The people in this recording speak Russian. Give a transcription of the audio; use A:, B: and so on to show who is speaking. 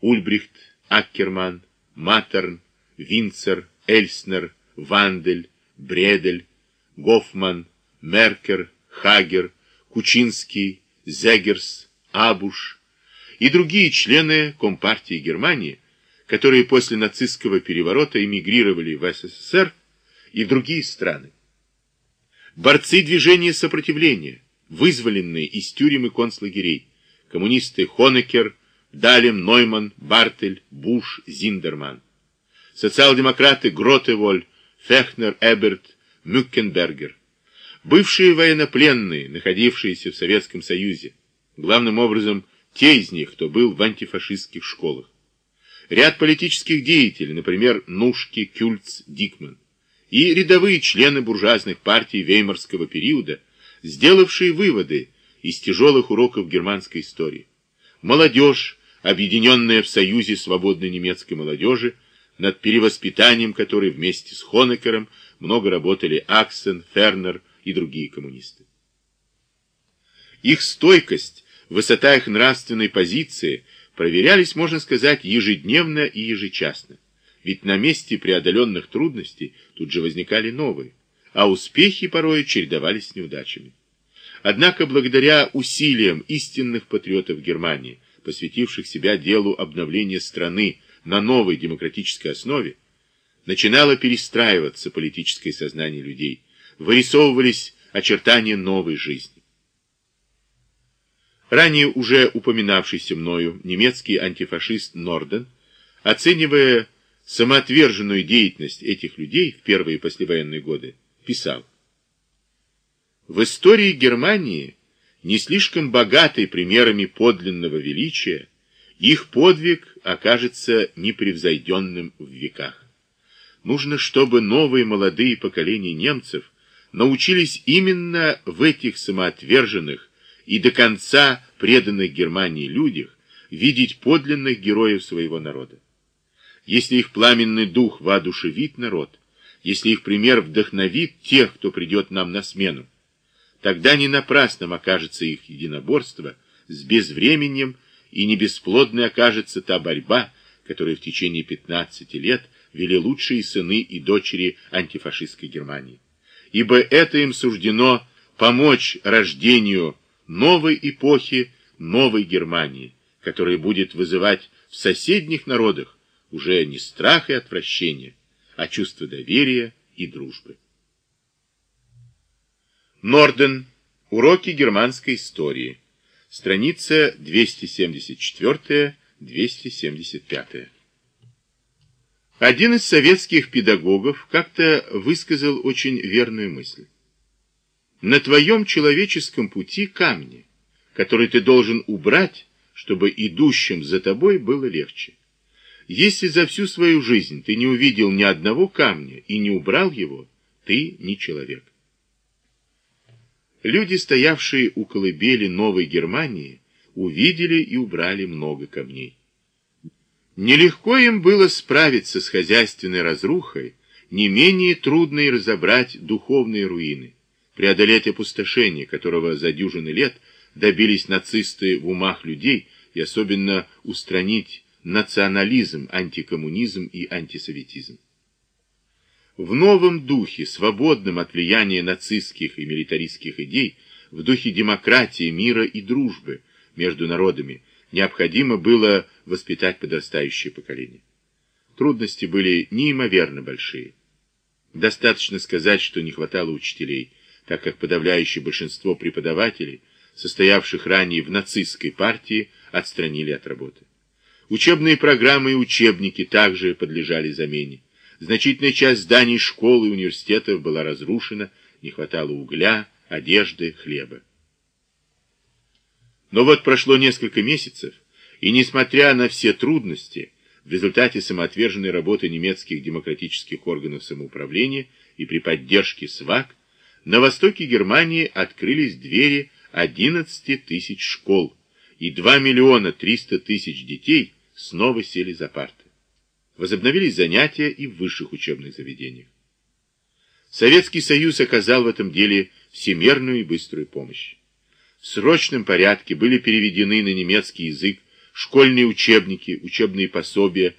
A: Ульбрихт, Аккерман, Матерн, Винцер, Эльснер, Вандель, Бредель, Гофман, Меркер, Хагер, Кучинский, Зегерс, Абуш и другие члены Компартии Германии, которые после нацистского переворота эмигрировали в СССР и в другие страны. Борцы движения сопротивления, вызволенные из тюрем и концлагерей, коммунисты Хонекер, Далем, Нойман, Бартель, Буш, Зиндерман. Социал-демократы Гротеволь, Фехнер, Эберт, Мюккенбергер. Бывшие военнопленные, находившиеся в Советском Союзе, главным образом те из них, кто был в антифашистских школах. Ряд политических деятелей, например, Нушки, Кюльц, Дикман. И рядовые члены буржуазных партий веймарского периода, сделавшие выводы из тяжелых уроков германской истории. Молодежь, объединенная в Союзе свободной немецкой молодежи, над перевоспитанием которой вместе с Хонекером много работали Аксен, Фернер и другие коммунисты. Их стойкость, высота их нравственной позиции проверялись, можно сказать, ежедневно и ежечасно. Ведь на месте преодоленных трудностей тут же возникали новые, а успехи порой чередовались с неудачами. Однако благодаря усилиям истинных патриотов Германии, посвятивших себя делу обновления страны на новой демократической основе, начинало перестраиваться политическое сознание людей, вырисовывались очертания новой жизни. Ранее уже упоминавшийся мною немецкий антифашист Норден, оценивая самоотверженную деятельность этих людей в первые послевоенные годы, писал в истории Германии, не слишком богатой примерами подлинного величия, их подвиг окажется непревзойденным в веках. Нужно, чтобы новые молодые поколения немцев научились именно в этих самоотверженных и до конца преданных Германии людях видеть подлинных героев своего народа. Если их пламенный дух воодушевит народ, если их пример вдохновит тех, кто придет нам на смену, Тогда не напрасным окажется их единоборство с безвременем, и не бесплодной окажется та борьба, которую в течение 15 лет вели лучшие сыны и дочери антифашистской Германии. Ибо это им суждено помочь рождению новой эпохи, новой Германии, которая будет вызывать в соседних народах уже не страх и отвращение, а чувство доверия и дружбы. Норден. Уроки германской истории. Страница 274-275. Один из советских педагогов как-то высказал очень верную мысль. На твоем человеческом пути камни, которые ты должен убрать, чтобы идущим за тобой было легче. Если за всю свою жизнь ты не увидел ни одного камня и не убрал его, ты не человек. Люди, стоявшие у колыбели Новой Германии, увидели и убрали много камней. Нелегко им было справиться с хозяйственной разрухой, не менее трудно и разобрать духовные руины, преодолеть опустошение, которого за дюжины лет добились нацисты в умах людей и особенно устранить национализм, антикоммунизм и антисоветизм. В новом духе, свободном от влияния нацистских и милитаристских идей, в духе демократии, мира и дружбы между народами, необходимо было воспитать подрастающее поколение. Трудности были неимоверно большие. Достаточно сказать, что не хватало учителей, так как подавляющее большинство преподавателей, состоявших ранее в нацистской партии, отстранили от работы. Учебные программы и учебники также подлежали замене. Значительная часть зданий школ и университетов была разрушена, не хватало угля, одежды, хлеба. Но вот прошло несколько месяцев, и несмотря на все трудности, в результате самоотверженной работы немецких демократических органов самоуправления и при поддержке СВАК, на востоке Германии открылись двери 11 тысяч школ, и 2 миллиона 300 тысяч детей снова сели за парты. Возобновились занятия и в высших учебных заведениях. Советский Союз оказал в этом деле всемерную и быструю помощь. В срочном порядке были переведены на немецкий язык школьные учебники, учебные пособия,